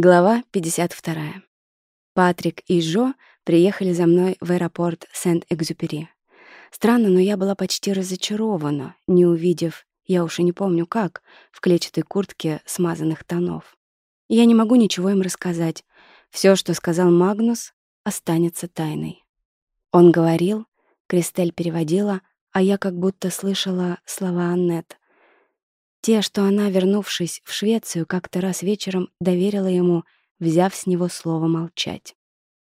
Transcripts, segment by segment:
Глава 52. Патрик и Жо приехали за мной в аэропорт Сент-Экзюпери. Странно, но я была почти разочарована, не увидев, я уж и не помню как, в клетчатой куртке смазанных тонов. Я не могу ничего им рассказать. Все, что сказал Магнус, останется тайной. Он говорил, Кристель переводила, а я как будто слышала слова Аннет. Те, что она, вернувшись в Швецию, как-то раз вечером доверила ему, взяв с него слово молчать.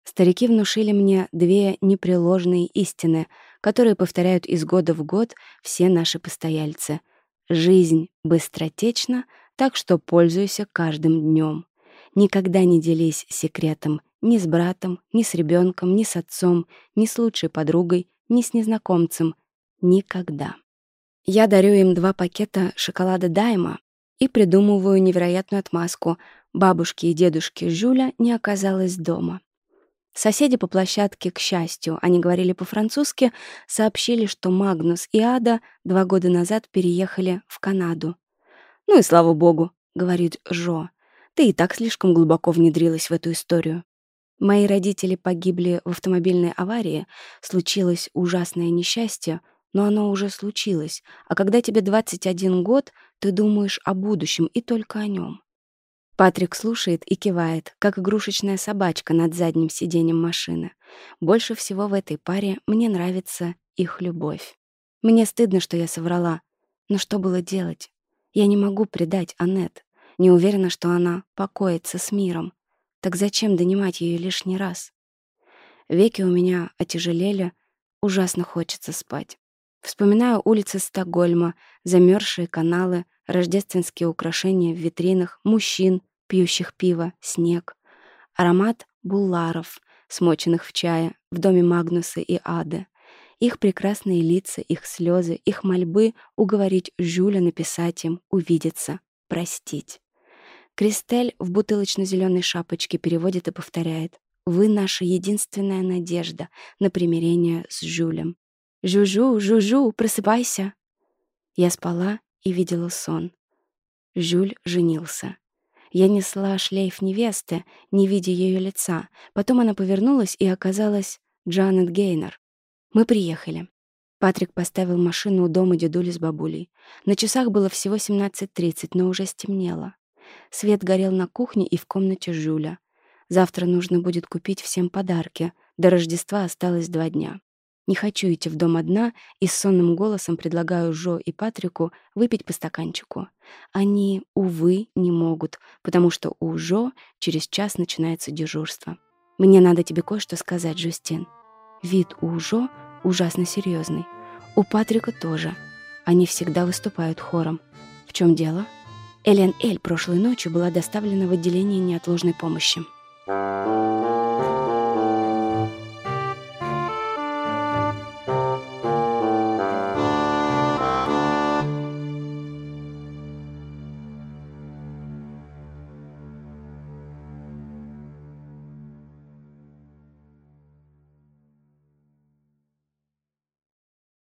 Старики внушили мне две непреложные истины, которые повторяют из года в год все наши постояльцы. Жизнь быстротечна, так что пользуйся каждым днем. Никогда не делись секретом ни с братом, ни с ребенком, ни с отцом, ни с лучшей подругой, ни с незнакомцем. Никогда. Я дарю им два пакета шоколада Дайма и придумываю невероятную отмазку. Бабушки и дедушки Жюля не оказалось дома. Соседи по площадке, к счастью, они говорили по-французски, сообщили, что Магнус и Ада два года назад переехали в Канаду. «Ну и слава богу», — говорит Жо, — «ты и так слишком глубоко внедрилась в эту историю». Мои родители погибли в автомобильной аварии, случилось ужасное несчастье — но оно уже случилось, а когда тебе 21 год, ты думаешь о будущем и только о нем. Патрик слушает и кивает, как игрушечная собачка над задним сиденьем машины. Больше всего в этой паре мне нравится их любовь. Мне стыдно, что я соврала. Но что было делать? Я не могу предать Аннет. Не уверена, что она покоится с миром. Так зачем донимать ее лишний раз? Веки у меня отяжелели. Ужасно хочется спать. Вспоминаю улицы Стокгольма, замерзшие каналы, рождественские украшения в витринах, мужчин, пьющих пиво, снег. Аромат булларов, смоченных в чае, в доме Магнуса и Ады. Их прекрасные лица, их слезы, их мольбы уговорить Жюля написать им, увидеться, простить. Кристель в бутылочно-зеленой шапочке переводит и повторяет. «Вы наша единственная надежда на примирение с Жюлем». Жужу, Жужу, просыпайся!» Я спала и видела сон. Жюль женился. Я несла шлейф невесты, не видя ее лица. Потом она повернулась и оказалась Джанет Гейнер. Мы приехали. Патрик поставил машину у дома дедули с бабулей. На часах было всего 17.30, но уже стемнело. Свет горел на кухне и в комнате Жюля. Завтра нужно будет купить всем подарки. До Рождества осталось два дня. Не хочу идти в дом одна и с сонным голосом предлагаю Жо и Патрику выпить по стаканчику. Они, увы, не могут, потому что у Жо через час начинается дежурство. «Мне надо тебе кое-что сказать, Жустин». Вид у Жо ужасно серьезный. У Патрика тоже. Они всегда выступают хором. В чем дело? Элен Эль прошлой ночью была доставлена в отделение неотложной помощи.